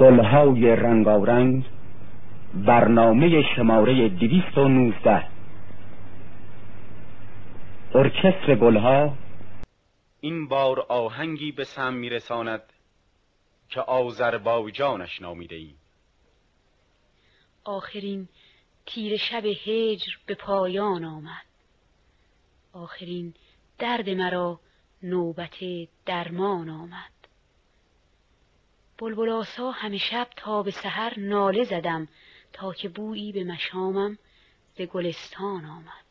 گلهای رنگارنگ برنامه شماره دویست و نوزده. ارکستر گلها. این بار آهنگی به سم میرساند که آذربایجانش نامیده ای آخرین تیر شب هجر به پایان آمد. آخرین درد مرا نوبت درمان آمد. بلبلاسا همه شب تا به سحر ناله زدم تا که بویی به مشامم ز گلستان آمد.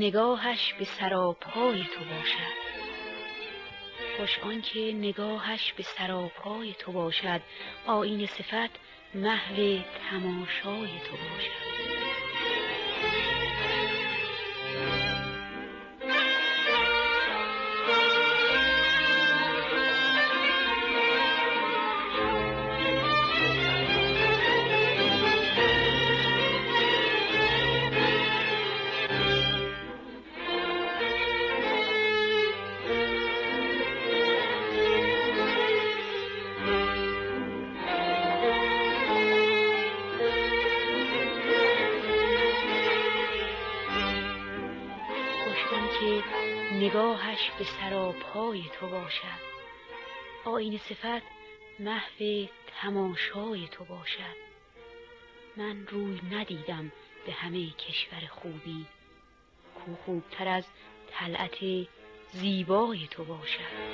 نگاهش به سراپای تو باشد. خوش آنکه نگاهش به سراپای تو باشد. آیین صفت محو تماشای تو باشد. به سراپای تو باشد. آین صفت محو تماشای تو باشد. من روی ندیدم به همه کشور خوبی. کو خوبتر از طلعت زیبای تو باشد.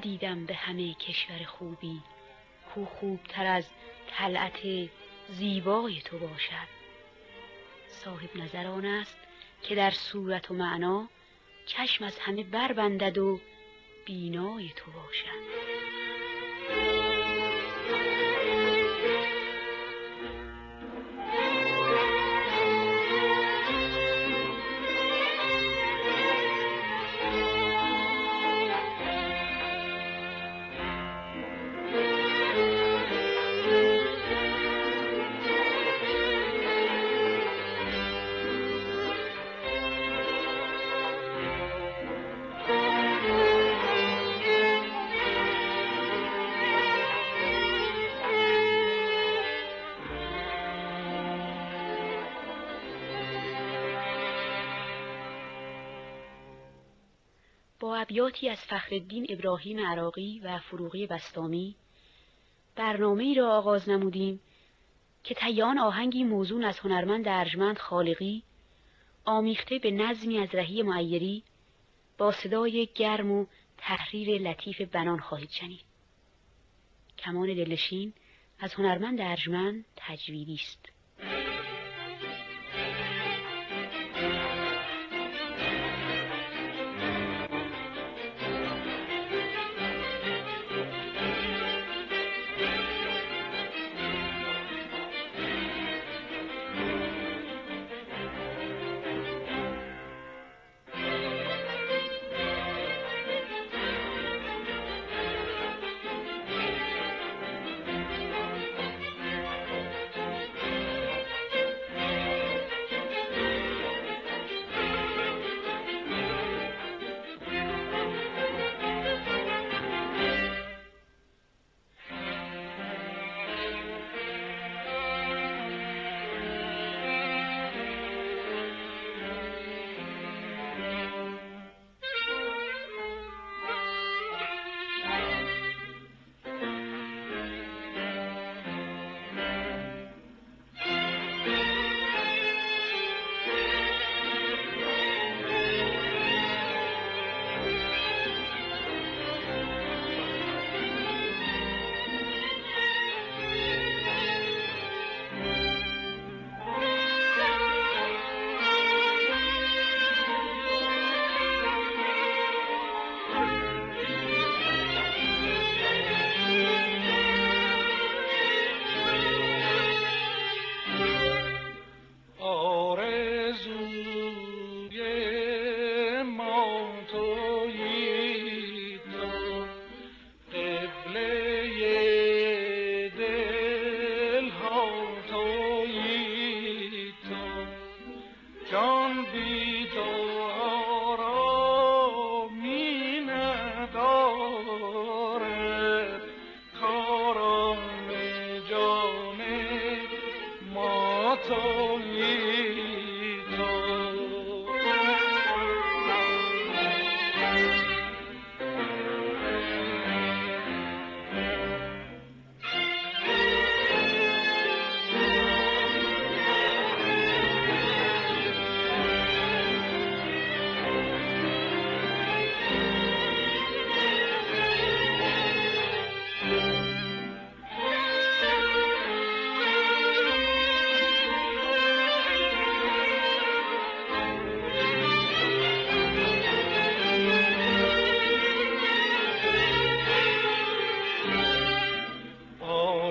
ندیدم به همه کشور خوبی. کو خوبتر از طلعت زیبای تو باشد. صاحب نظر آن است که در صورت و معنا چشم از همه بربندد و بینای تو باشد. با ابیاتی از فخرالدین ابراهیم عراقی و فروغی بستامی. برنامه را آغاز نمودیم که تیان آهنگی موزون از هنرمند ارجمند خالقی آمیخته به نظمی از رهی معیری با صدای گرم و تحریر لطیف بنان خواهید شنید. کمان دلشین از هنرمند ارجمند تجویدی است.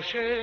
شب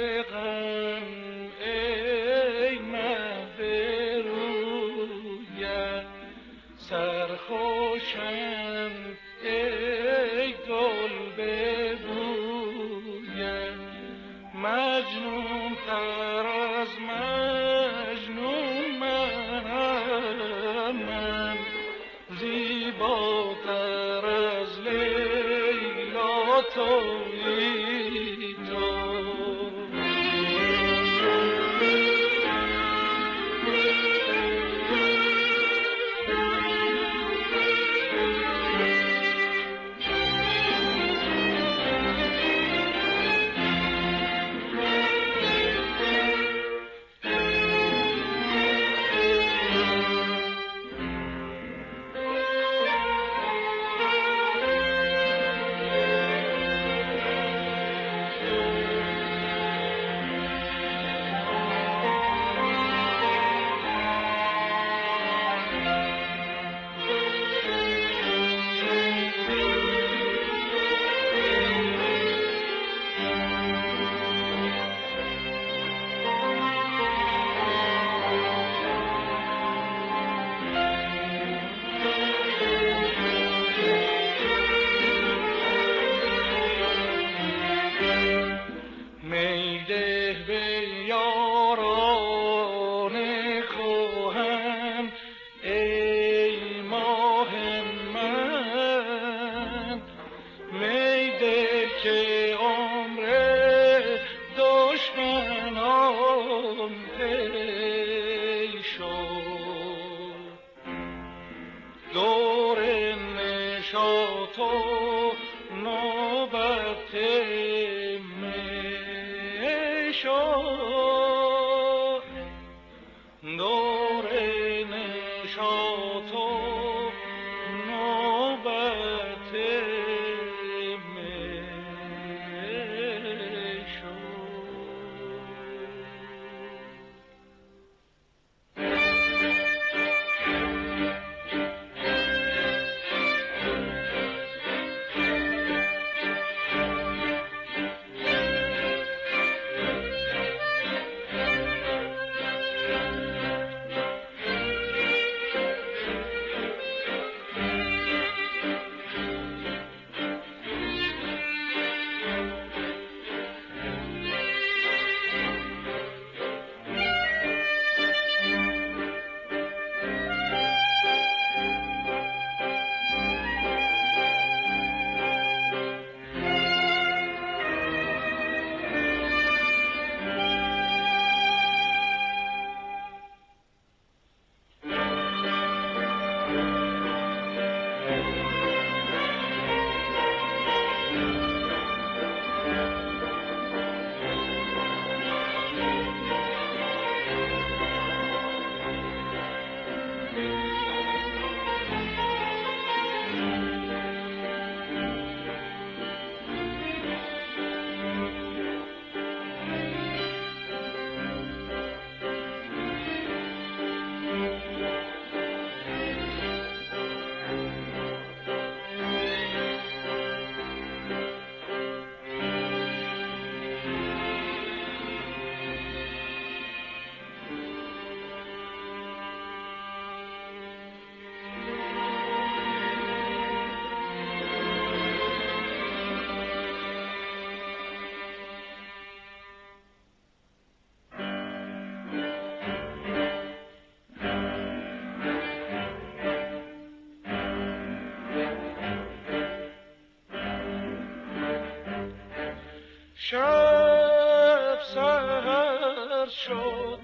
شد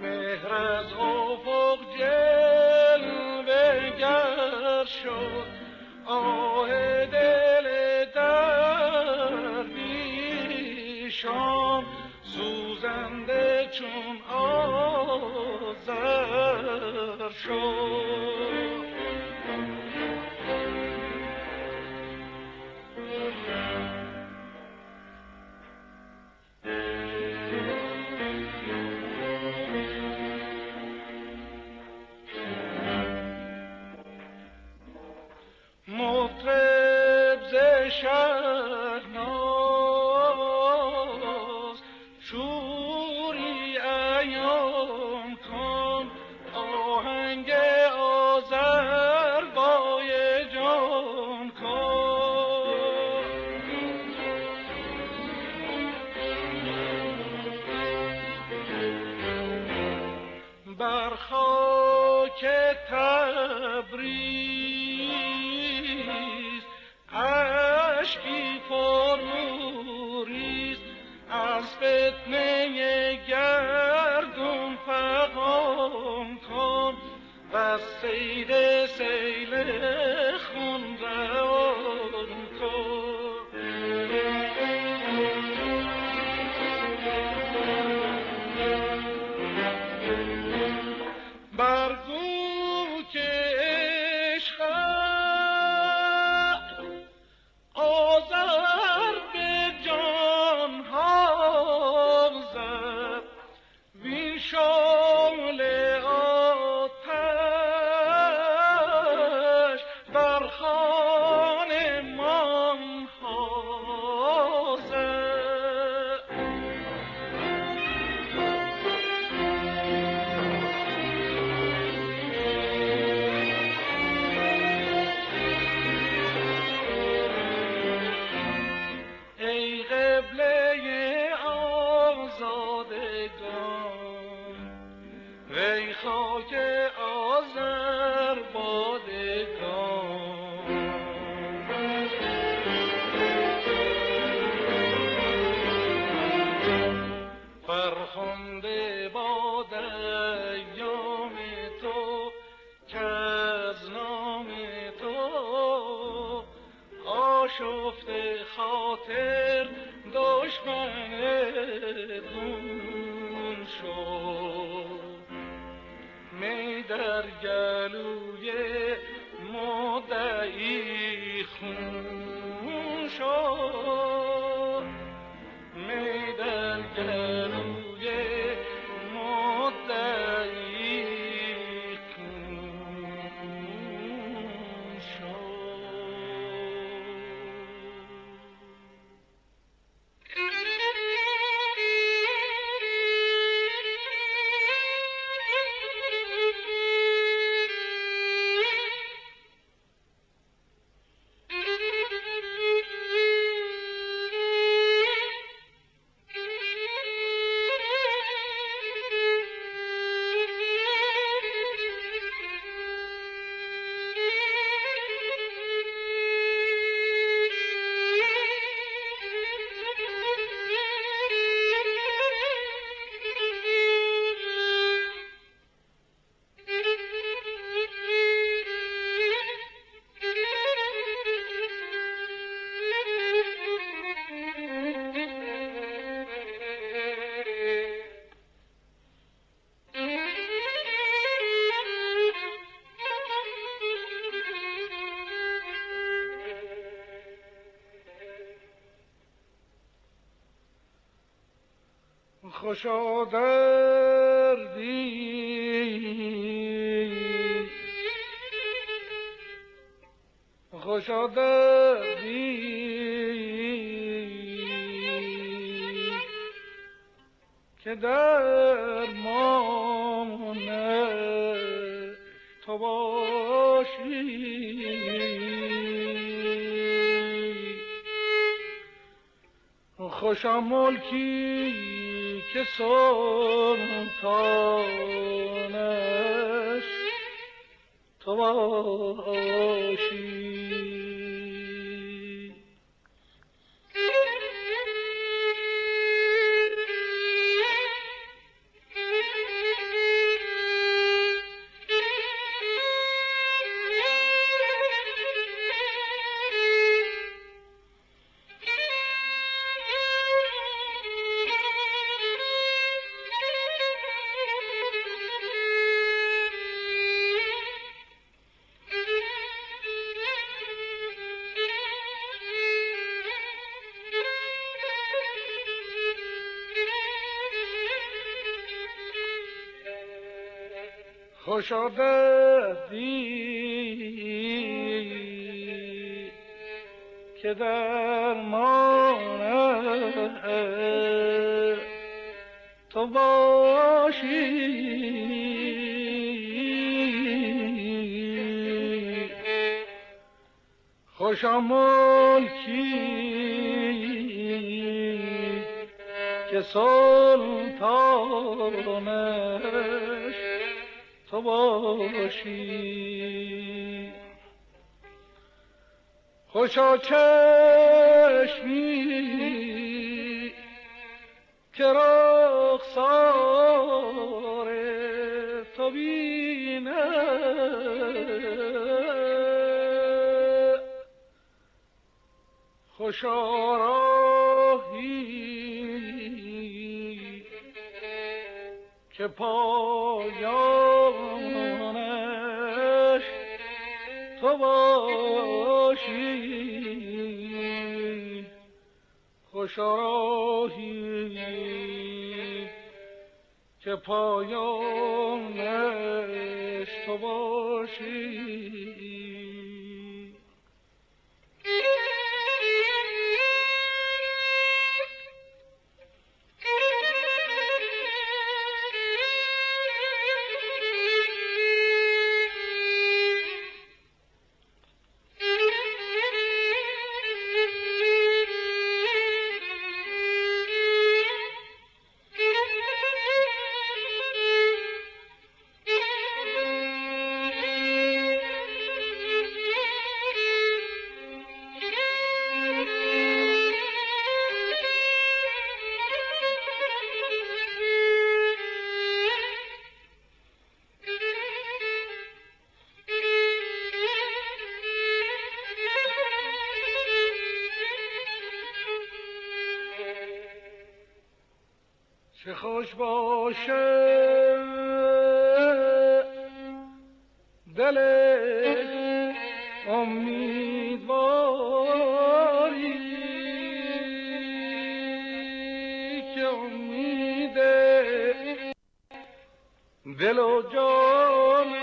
مهر از افق جلوه گر شد. آه دل دردی شام سوزنده چون آذر شد. affet me خوشا دردی خوشا دردی که در تو باشی. خوشا ملکی که سلطانش تو باشی خوشا دی که در تو باشی. خوشا ملکی که سلطانش تو باشی. خوشا چشمی که رخسار تو بینه. خوشا راهی که پایانش تو خوشاراهی که پایانش تو باشی. چه خوش باشه. دل امیدواری که امید دل و جانش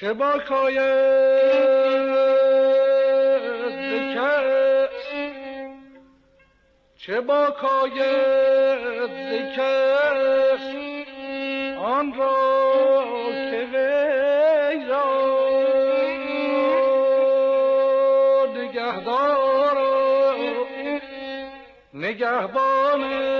چه با کاید چه با کاید کس آن را که وی نگهدار. نگهبانش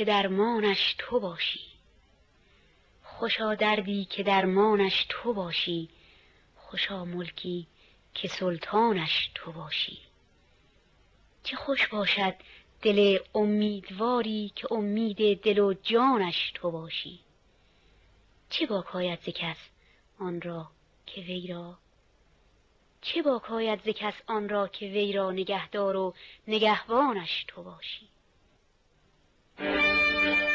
که درمانش تو باشی. خوشا دردی که درمانش تو باشی. خوشا ملکی که سلطانش تو باشی. چه خوش باشد دل امیدواری که امید دل و جانش تو باشی. چه باکاید ز کس آن را که وی را؟ چه باکاید ز کس آن را که وی را نگهدار و نگهبانش تو باشی؟ Thank you.